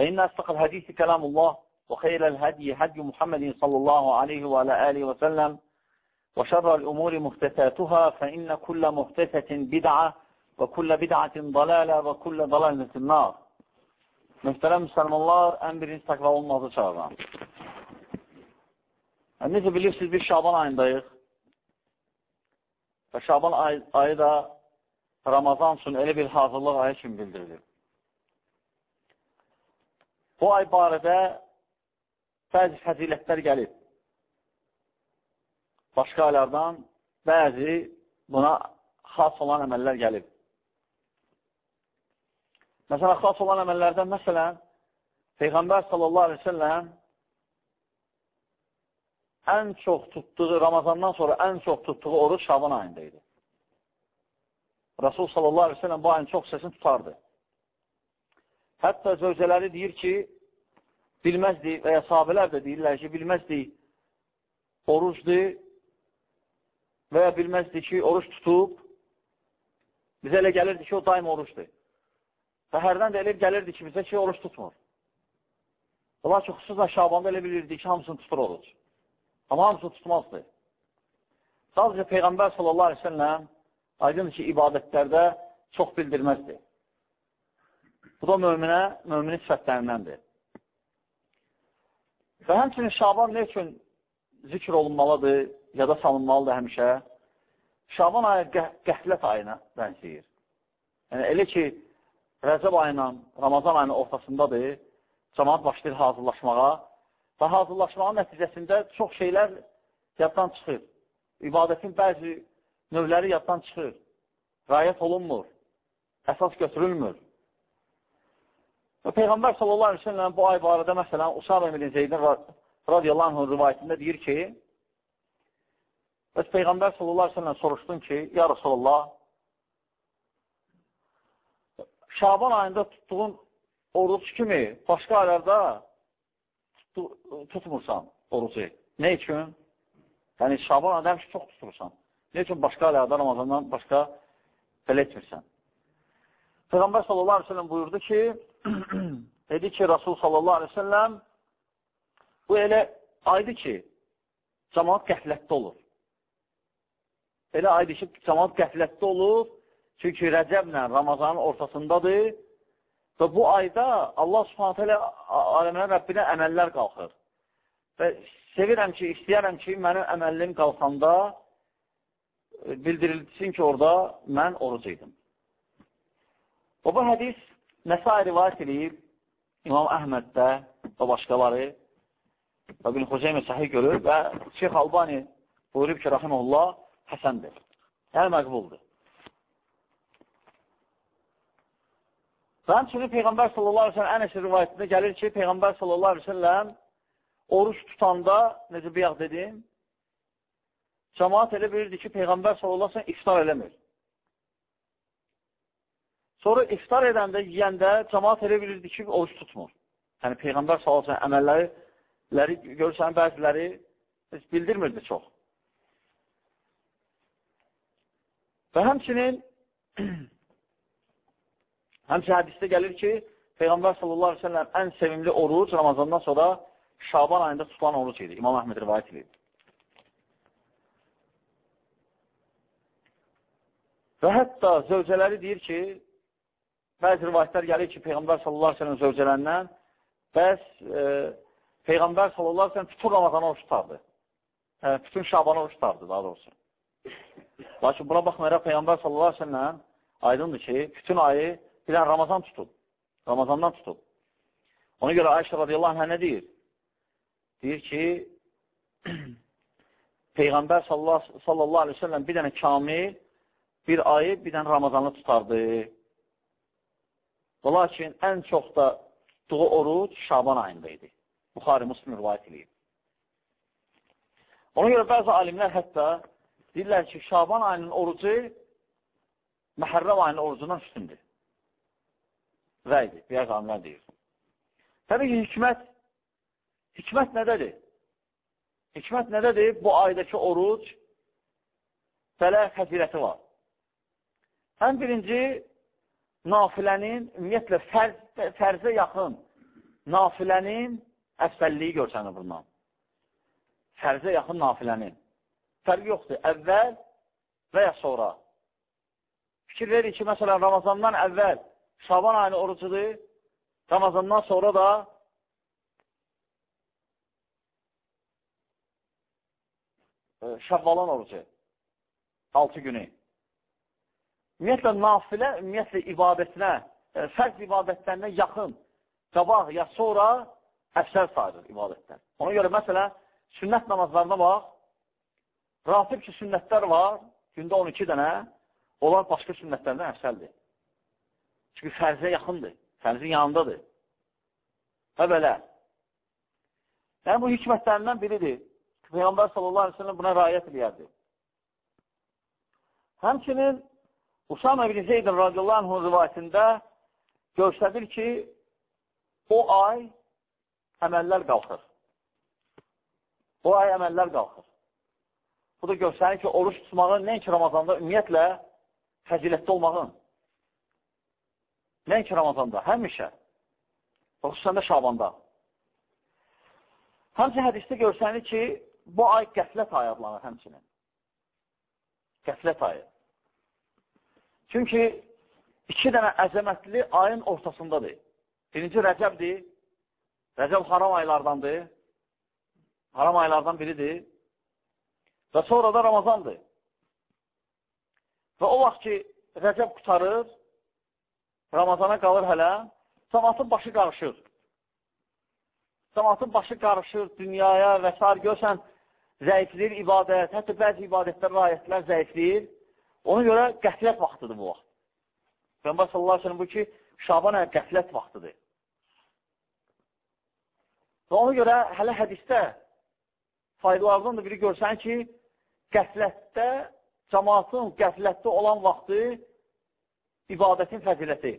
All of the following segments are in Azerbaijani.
فإن أصدق الحديث كلام الله وخير الهدي هدي محمد صلى الله عليه وعلى آله وسلم وشر الأمور محدثاتها فإن كل محدثة بدعة وكل بدعة ضلالة وكل ضلالة النار Mühtərəm müsəlmanlar, ən birinci təqva olmazı çağıran. Necə bilirsiniz, biz Şaban ayındayıq. Və Şaban ay ayı da Ramazan üçün elə bir hazırlıq ayı kimi bildirilir. Bu ay barədə bəzi fəzilətlər gəlib. Başqa aylardan bəzi buna xas olan əməllər gəlib. Məsələn, xas olan əməllərdən, məsələn, Peyğəmbər sallallahu aleyhi ve selləm ən çox tutduğu, Ramazandan sonra ən çox tutduğu oruç Şaban ayında idi. Rasul sallallahu aleyhi ve sellem bu ayın çox səsini tutardı. Hətta zövcələri deyir ki, bilməzdi və ya sahabələr də deyirlər ki, bilməzdi orucdur və ya bilməzdi ki, oruç tutub, bizə elə gəlirdi ki, o daim oruçdur. Və hərdən də elə gəlirdi ki, bizə ki, oruç tutmur. Lakin xüsusən Şabanda elə bilirdi ki, hamısını tutur oruç. Amma hamısını tutmazdı. Sadəcə Peyğəmbər sallallahu aleyhi ve sellem aydın ki, ibadətlərdə çox bildirməzdi. Bu da möminə, möminin sifətlərindəndir. Və həmçinin Şaban ne üçün zikr olunmalıdır, yada salınmalıdır həmişə? Şaban ayı qəh qəflət ayına bənzəyir. Yəni, elə ki, Rəcəb ayının, Ramazan ayının ortasındadır, cəmaat başlayır hazırlaşmağa və hazırlaşmağın nəticəsində çox şeylər yaddan çıxır. İbadətin bəzi növləri yaddan çıxır, rayət olunmur, əsas götürülmür. Və Peyğəmbər sallallahu aleyhi ve sellem bu ay barədə məsələn Usam Emin Zeydin radiyallahu anh rivayətində deyir ki, bəs Peyğəmbər sallallahu aleyhi ve sellem soruşdun ki, ya Rasulallah, Şaban ayında tutduğun oruç kimi başqa aylarda tutmursan orucu. Nə üçün? Yəni, Şaban ayında həmişə çox tutursan. Nə üçün başqa aylarda Ramazandan başqa belə etmirsən? Peyğəmbər sallallahu aleyhi ve sellem buyurdu ki, dedi ki, Rasul sallallahu aleyhi ve sellem bu elə aydı ki, cəmaat qəflətdə olur. Elə aydı ki, cəmaat qəflətdə olur, çünki Rəcəblə Ramazanın ortasındadır və bu ayda Allah subhanətə ilə aləminə Rəbbinə əməllər qalxır. Və sevirəm ki, istəyərəm ki, mənim əməllim qalxanda bildirilsin ki, orada mən oruc idim. Və bu hədis Nəsai rivayət edib İmam Əhməddə və başqaları və bin Xuzeymi səhih görür və Şeyx Albani buyurub ki, Rahimullah həsəndir. Yəni məqbuldur. Və həmçinin Peyğəmbər sallallahu aleyhi ve sellem ən əsr rivayətində gəlir ki, Peyğəmbər sallallahu aleyhi ve sellem oruç tutanda, necə bir yağ dedim, cəmaat elə bilirdi ki, Peyğəmbər sallallahu aleyhi ve sellem iftar eləmir. Sonra iftar edəndə, yiyəndə cəmaat elə bilirdi ki, oruç tutmur. Yəni, Peyğəmbər sallallahu əməlləri görürsən, bəziləri bildirmirdi çox. Və həmçinin həmçinin hədisdə gəlir ki, Peyğəmbər sallallahu aleyhi ve sellem ən sevimli oruc Ramazandan sonra Şaban ayında tutulan oruc idi. İmam Əhməd rivayət edir. Və hətta zövcələri deyir ki, Bəzi rivayətlər gəlir ki, Peyğəmbər sallallahu aleyhi ve sellem zövcələrindən bəs e, Peyğəmbər sallallahu aleyhi ve sellem bütün Ramazanı oruç tutardı. Hə, bütün Şabanı oruç tutardı, daha doğrusu. Lakin buna baxmayaraq Peyğəmbər sallallahu aleyhi ve sellem aydındır ki, bütün ayı bir dənə Ramazan tutub. Ramazandan tutub. Ona görə Ayşə radiyallahu anh nə deyir? Deyir ki, Peyğəmbər sallallahu aleyhi ve sellem bir dənə kamil bir ayı, bir dənə Ramazanı tutardı. Və lakin ən çox da tutduğu oruc Şaban ayında idi. Buxari Müslim rivayət edib. Ona görə bəzi alimlər hətta deyirlər ki, Şaban ayının orucu Məhərrəv ayının orucundan üstündür. Rəydir, bir alimlər deyir. Təbii ki, hikmət, hikmət nədədir? Hikmət nədədir? Bu aydakı oruc belə xəzirəti var. Ən birinci, nafilənin ümumiyyətlə fərz, fərzə yaxın nafilənin əfsəlliyi görsənir bundan. Fərzə yaxın nafilənin. Fərqi yoxdur. Əvvəl və ya sonra. Fikir verir ki, məsələn, Ramazandan əvvəl Şaban ayını orucudur, Ramazandan sonra da e, Şəvvalan orucu. 6 günü. Ümumiyyətlə, nafilə, ümumiyyətlə, ibadətinə, e, fərz ibadətlərinə yaxın, qabaq ya sonra əksər sayılır ibadətlər. Ona görə, məsələn, sünnət namazlarına bax, ratib ki, sünnətlər var, gündə 12 dənə, onlar başqa sünnətlərdən əksəldir. Çünki fərzə yaxındır, fərzin yanındadır. Və belə. Yəni, bu hikmətlərindən biridir. Peyğəmbər sallallahu aleyhi ve sellem buna rayət edərdi. Həmçinin Usam ibn Zeydin radiyallahu anhın rivayətində göstərir ki, o ay əməllər qalxır. O ay əməllər qalxır. Bu da göstərir ki, oruç tutmağın nəinki Ramazanda ümumiyyətlə fəzilətdə olmağın. Nəinki Ramazanda, həmişə. Xüsusən də Şabanda. Həmçə hədisdə görsənir ki, bu ay qəflət ayı adlanır həmçinin. Qəflət ayı. Çünki iki dənə əzəmətli ayın ortasındadır. Birinci Rəcəbdir. Rəcəb haram aylardandır. Haram aylardan biridir. Və sonra da Ramazandır. Və o vaxt ki, Rəcəb qutarır, Ramazana qalır hələ, cəmatın başı qarışır. Cəmatın başı qarışır dünyaya və s. görsən, zəifliyir ibadət, hətta bəzi ibadətlər, ayətlər zəifliyir. Ona görə qəflət vaxtıdır bu vaxt. Peyğəmbər sallallahu əleyhi bu ki, Şaban ayı qəflət vaxtıdır. Və ona görə hələ hədisdə faydalardan da biri görsən ki, qəflətdə, cəmatın qəflətdə olan vaxtı ibadətin fəziləti.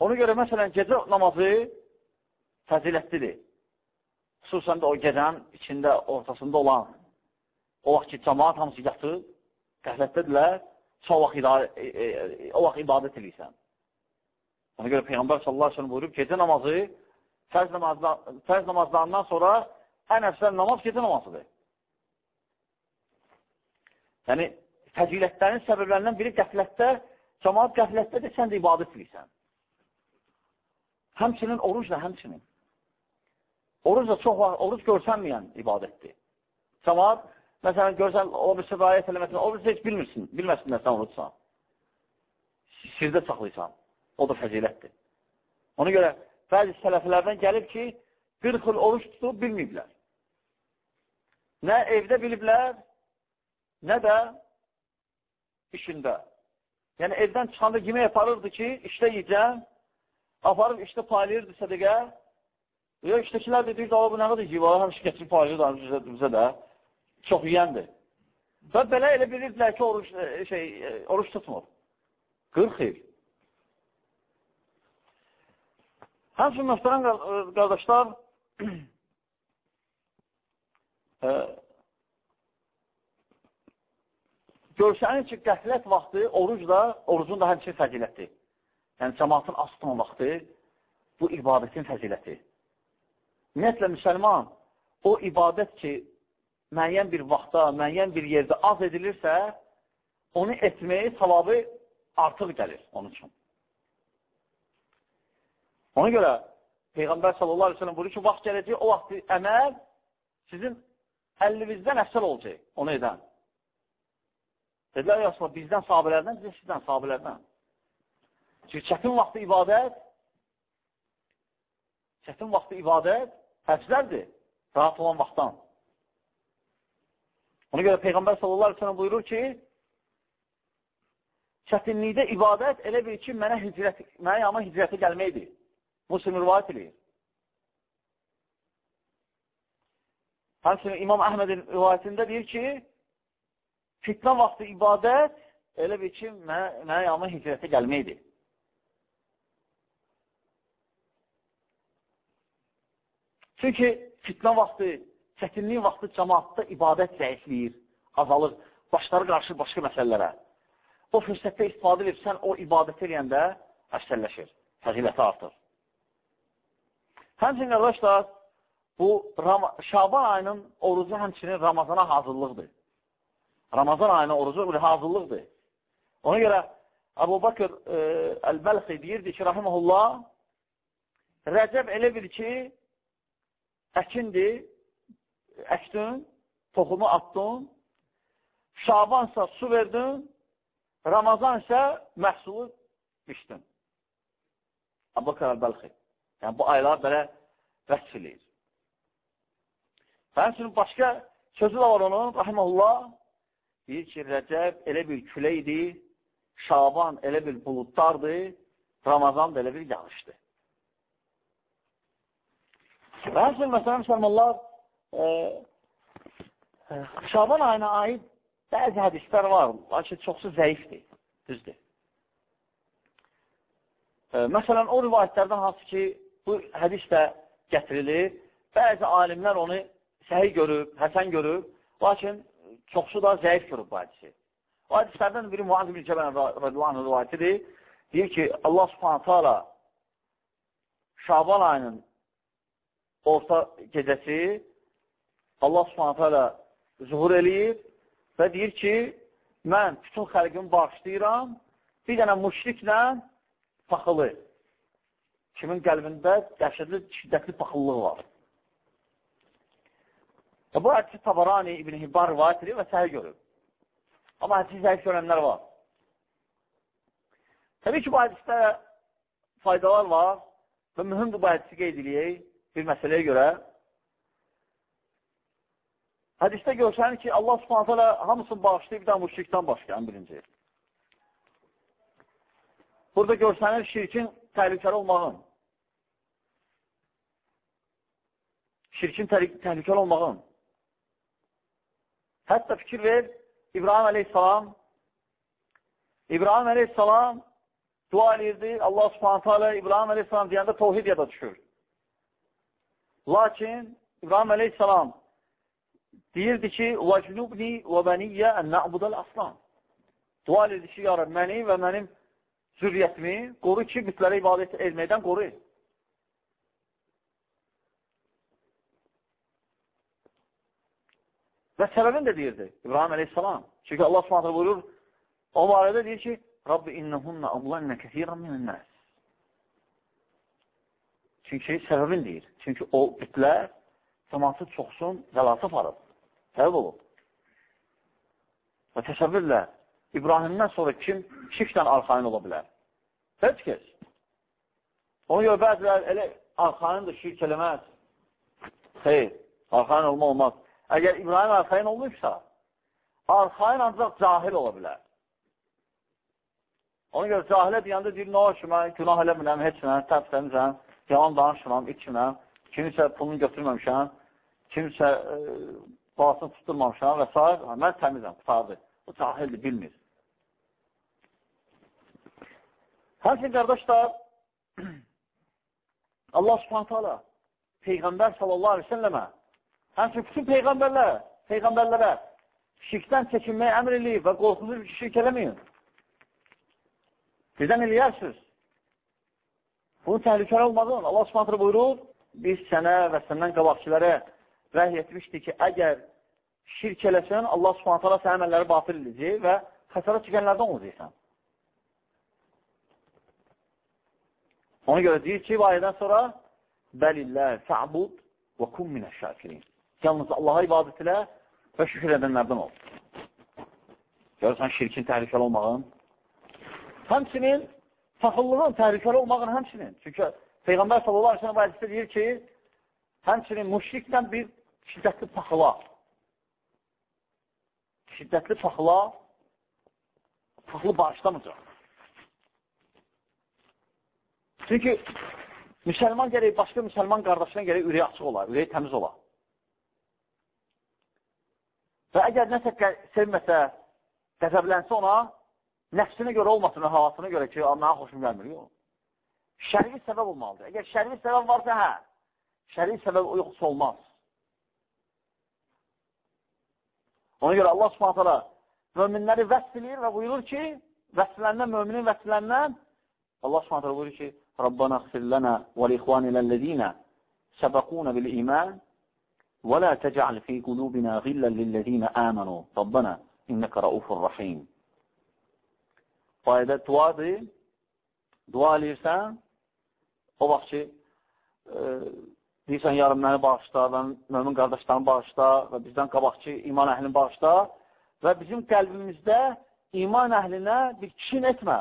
Ona görə, məsələn, gecə namazı fəzilətlidir. Xüsusən də o gecənin içində, ortasında olan o vaxt ki, cəmat hamısı yatır, qəflətdədirlər, o vaxt, idarə, e, e, o vaxt ibadət edirsən. Ona görə Peyğəmbər sallallahu aleyhi buyurub, gecə namazı fərz, namazdan, fərz namazlarından sonra ən əfsəl namaz gecə namazıdır. Yəni, fəzilətlərin səbəblərindən biri qəflətdə, cəmaat qəflətdədir, sən də ibadət edirsən. Həmçinin oruc da həmçinin. Oruc da çox var, oruc görsənməyən ibadətdir. Cəmaat, məsələn, görsən, o bir sirayət eləməsin, o bir heç bilmirsin, bilməsin sən orucsan. Sirdə saxlaysan, o da fəzilətdir. Ona görə bəzi sələflərdən gəlib ki, 40 il oruç tutub bilməyiblər. Nə evdə biliblər, nə də işində. Yəni, evdən çıxanda yemək yaparırdı ki, işdə yiyəcəm, aparıb işdə paylayırdı sədəqə, ya işdəkilər də deyirdi, bu nə qədər hər şey gətirib paylayırdı bizə, bizə də, çox yiyəndir. Və belə elə bilirdilər ki, oruç, e, şey, e, oruç tutmur. 40 il. Həmçin, mühtərəm e, qardaşlar, görsənir ki, qəflət vaxtı, oruc da, orucun da həmçin fəzilətdir. Yəni, cəmatın asıtma vaxtı bu ibadətin fəziləti. Ümumiyyətlə, müsəlman o ibadət ki, müəyyən bir vaxtda, müəyyən bir yerdə az edilirsə, onu etməyi savabı artıq gəlir onun üçün. Ona görə Peyğəmbər sallallahu aleyhi ve sellem buyurur ki, vaxt gələcək, o vaxt əməl sizin əllinizdən əsər olacaq onu edən. Dedilər, Rasulullah, bizdən sahabələrdən, bizə sizdən sahabələrdən. Çünki çətin vaxtı ibadət, çətin vaxtı ibadət həfzlərdir, rahat olan vaxtdan. Ona görə Peyğəmbər sallallahu aleyhi buyurur ki, çətinlikdə ibadət elə bir ki, mənə, hicrət, mənə yama hicrətə gəlməkdir. Muslim rivayət edir. Həmçinin İmam Əhmədin rivayətində deyir ki, fitnə vaxtı ibadət elə bir ki, mənə, mənə yanıma hicrətə gəlməkdir. Çünki fitnə vaxtı, çətinlik vaxtı cəmaatda ibadət zəifləyir, azalır, başları qarşı başqa məsələlərə. O fürsətdə istifadə edib, sən o ibadət eləyəndə əksəlləşir, fəziləti artır. Həmçinin, qardaşlar, bu Ram Şaban ayının orucu həmçinin Ramazana hazırlıqdır. Ramazan ayının orucu hazırlıqdır. Ona görə Əbu Bakır e, Əl-Bəlxi deyirdi ki, rahiməhullah, Rəcəb elə bir ki, əkindir, əkdin, toxumu attın, Şabansa su verdin, Ramazan isə məhsulu biçdin. Əbu Bakır Əl-Bəlxi. Yəni, bu aylar belə vəsf eləyir. Həmçinin başqa sözü də var onun, rahiməhullah, deyir ki, Rəcəb elə bir küləkdir, Şaban elə bir buludlardır, Ramazan da elə bir yağışdır. Və həmçinin, məsələn, müsəlmanlar, Şaban ayına aid bəzi hədislər var, lakin çoxsu zəifdir, düzdür. E, məsələn, o rivayətlərdən hansı ki, bu hədis də gətirilir, bəzi alimlər onu səhi görüb, həsən görüb, lakin çoxsu da zəif görüb bu hədisi. O hədislərdən biri Muaz ibn Cəbən radiyallahu rivayətidir. Deyir ki, Allah subhanətə ala Şaban ayının orta gecəsi Allah subhanətə ala zuhur eləyir və deyir ki, mən bütün xəlqimi bağışlayıram, bir dənə müşriklə paxılı. Kimin qəlbində dəhşətli, şiddətli paxıllıq var. Və bu hədisi Tabarani İbn Hibban rivayət edir və səhi görür. Amma hədisi zəif görənlər var. Təbii ki, bu hədisdə faydalar var və mühümdür bu hədisi qeyd edəyək bir məsələyə görə. Hədisdə görsənir ki, Allah subhanətə alə hamısını bağışlayıb də müşrikdən başqa, ən birinci. Burada görsənir şirkin təhlükəli olmağın. Şirkin təhlükəli olmağın. Hətta fikir ver, İbrahim əleyhissalam İbrahim əleyhissalam dua edirdi, Allah subhanətə alə İbrahim əleyhissalam deyəndə tovhid yada düşür. Lakin İbrahim əleyhissalam deyirdi ki, وَجْنُبْنِي وَبَنِيَّ اَنْ نَعْبُدَ الْأَسْلَامِ Dua edirdi ki, ya Rab, məni və mənim zürriyyətimi qoru ki, bütlərə ibadət etməkdən qoru. Və səbəbini də deyirdi İbrahim əleyhissalam. Çünki Allah subhanətlə buyurur, o barədə deyir ki, Rabbi innəhunnə avlannə kəthirən minənnəs. Çünki səbəbini deyir. Çünki o bütlər cəmatı çoxsun zəlası aparıb. Səbəb olub. Və təsəvvürlə, İbrahimdən sonra kim şirkdən arxain ola bilər? Heç kəs. Onu görə bəzilər elə arxaindir, şirk eləməz. Xeyr, arxain olma olmaz. Əgər İbrahim arxain olmuşsa, arxain ancaq cahil ola bilər. Ona görə cahilə deyəndə deyir, nə olsun, mən günah eləmirəm, heç mən, təb təmizəm, yalan danışmıram, içməm, kimisə pulunu götürməmişəm, kimisə e, balasını tutturmamışam və s. Mən təmizəm, qutardır. O cahildir, bilmir. Həmçin, qardaşlar, Allah subhanətə ala Peyğəmbər sallallahu aleyhi səlləmə Həmçin, bütün peyğəmbərlər, peyğəmbərlərə şirkdən çəkinməyə əmr eləyib və qorxunuz ki, şirk eləməyin. Birdən eləyərsiniz. Bunun təhlükəli olmağın Allah subhanətlə buyurur, biz sənə və səndən qabaqçılara vəhy etmişdik ki, əgər şirk eləsən, Allah subhanətlə sənə əməlləri batil edəcək və xəsarət çəkənlərdən olacaqsan. Ona görə deyir ki, ayədən sonra Bəlillə fə'bud və kum minə şakirin. Yalnız Allaha ibadət elə və şükür edənlərdən ol. Görürsən, şirkin təhlükəli olmağın. Həmçinin, saxıllığın təhlükəli olmağın həmçinin. Çünki Peyğəmbər sallallahu aleyhi ve sellem deyir ki, həmçinin müşriklə bir şiddətli paxıla. Şiddətli paxıla paxılı bağışlamayacaq. Çünki müsəlman gərək, başqa müsəlman qardaşına gərək ürəyi açıq ola, ürəyi təmiz ola. Və əgər nəsə sevməsə, qəzəblənsə ona, nəfsinə görə olmasın, havasına görə ki, mənə xoşum gəlmir, yox. Şərifi səbəb olmalıdır. Əgər şərifi səbəb varsa, hə, şərifi səbəb yoxsa olmaz. Ona görə Allah subhanət hala möminləri vəsf eləyir və buyurur ki, vəsfləndən, möminin vəsfləndən Allah subhanət hala buyurur ki, Rabbana xfirlənə və l-ikhvaniləlləzinə səbəqunə bil-imən və lə təcəl fi qulubinə qillən lilləzinə əmənu Rabbana innəkə raufur rəhim Bu ayədə duadır, dua eləyirsən, o vaxt ki, e, deyirsən, yarın məni bağışla, və mümin qardaşlarını bağışla və bizdən qabaqçı iman əhlini bağışla və bizim qəlbimizdə iman əhlinə bir kin etmə.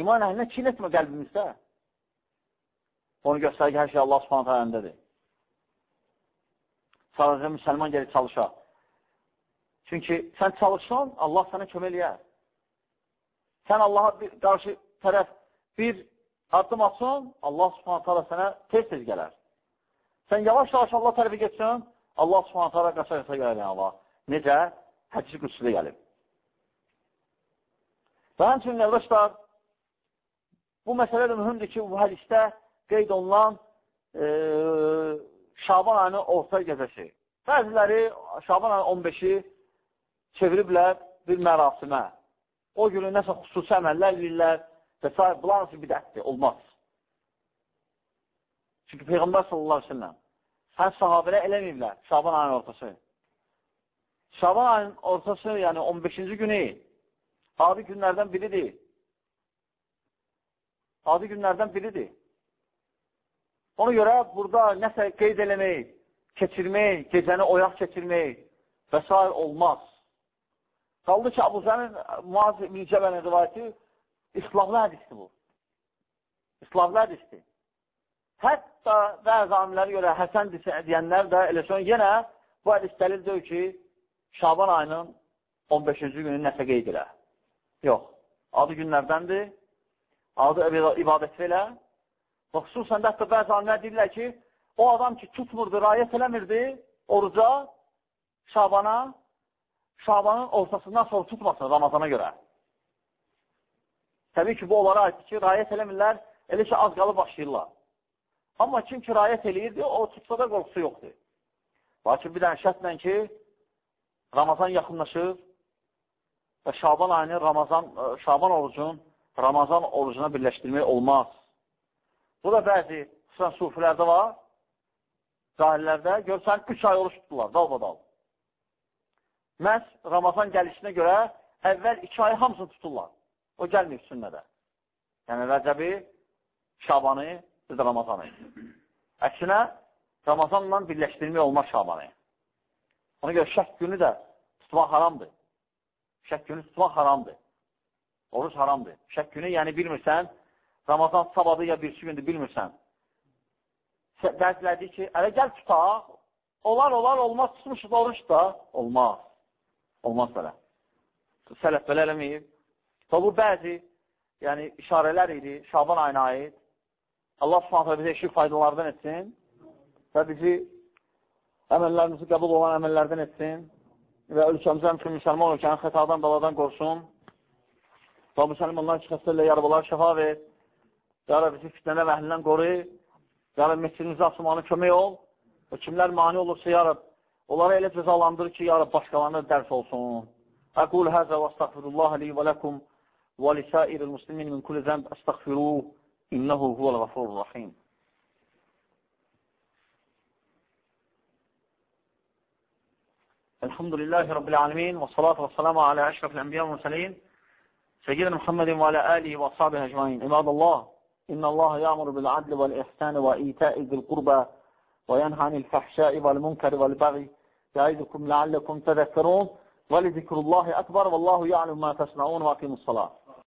İman əhlinə kin etmə qəlbimizdə. Onu göstərir ki, hər şey Allah subhanətə əlindədir. Sadəcə müsəlman gəlir çalışa. Çünki sən çalışsan, Allah sənə kömək eləyər. Sən Allaha bir, qarşı tərəf bir addım atsan, Allah subhanətə alə sənə tez-tez gələr. Sən yavaş-yavaş Allah tərəfi geçsən, Allah subhanətə alə qaça-qaça gəlir Allah. Necə? Hədisi qüdsüdə gəlib. Və həmçinin, əvvəşlər, bu məsələ də mühümdür ki, bu hədisdə qeyd olunan e, Şaban ayının orta gecəsi. Bəziləri Şaban ayının 15-i çeviriblər bir mərasimə. O günü nəsə xüsusi əməllər eləyirlər və s. Bunlar hansı bidətdir, olmaz. Çünki Peyğəmbər sallallahu aleyhi ve sellem hər sahabələ eləməyiblər Şaban ayının ortası. Şaban ayının ortası, yəni 15-ci günü adi günlərdən biridir. Adi günlərdən biridir. Ona görə burada nəsə qeyd eləmək, keçirmək, gecəni oyaq keçirmək və s. olmaz. Qaldı ki, Abu Zəmin Muaz ibn Cəbənin rivayəti İslamlı hədisdir bu. İslamlı hədisdir. Hətta bəzi alimlərə görə Həsən deyənlər də elə sonra yenə bu hədis dəlildir ki, Şaban ayının 15-ci günü nəsə qeyd elə. Yox, adı günlərdəndir, adı ibadət elə. Və xüsusən də hətta bəzi alimlər deyirlər ki, o adam ki, tutmurdu, rayət eləmirdi oruca, Şabana, Şabanın ortasından sonra tutmasın Ramazana görə. Təbii ki, bu onlara aiddir ki, rayət eləmirlər, elə ki, az qalıb başlayırlar. Amma kim ki, rayət eləyirdi, o tutsa da qorxusu yoxdur. Lakin bir dənə şərtlə ki, Ramazan yaxınlaşır və Şaban ayını Ramazan, e, Şaban orucun Ramazan orucuna birləşdirmək olmaz. Bu da bəzi, xüsusən sufilərdə var, cahillərdə, görsən, 3 ay oruç tutdular, dal-badal. Məhz Ramazan gəlişinə görə əvvəl iki ay hamısını tuturlar. O gəlməyib sünnədə. Yəni Rəcəbi, Şabanı, də Ramazanı. Əksinə, Ramazanla birləşdirmək olmaz Şabanı. Ona görə şək günü də tutmaq haramdır. Şək günü tutmaq haramdır. Oruç haramdır. Şək günü, yəni bilmirsən, Ramazan sabadı ya birisi gündür, bilmirsən. Bəziləri deyir ki, ələ gəl tutaq, olar, olar, olmaz, tutmuşuz oruç da, olmaz. Olmaz belə. Sələf belə eləməyib. Və bu bəzi yəni, işarələr idi Şaban ayına aid. Allah subhanətə bizə eşik faydalardan etsin və bizi əməllərimizi qəbul olan əməllərdən etsin və ölkəmizə həmçin müsəlman ölkənin xətadan, baladan qorsun və müsəlmanlar ki, xəstələ yarabalar şəfa ver, yara bizi fitnələ və əhlindən qoru, yara məscidimizə asılmanı kömək ol. Və kimlər mani olursa, yarab, Onları elə cəzalandır ki, yarab başqalarına dərs olsun. Əqul həzə və əstəğfirullah li və ləkum lisairil muslimin min kulli zəmb əstəğfiruh innəhu huvəl ğafurur rahim. الحمد لله رب العالمين والصلاة والسلام على أشرف الأنبياء والمرسلين سيدنا محمد وعلى آله وأصحابه أجمعين. عباد الله إن الله يأمر بالعدل والإحسان وإيتاء ذي القربى وينهى عن الفحشاء والمنكر والبغي يعيدكم لعلكم تذكرون. ولذكر الله أكبر والله يعلم ما تصنعون وأقيموا الصلاة.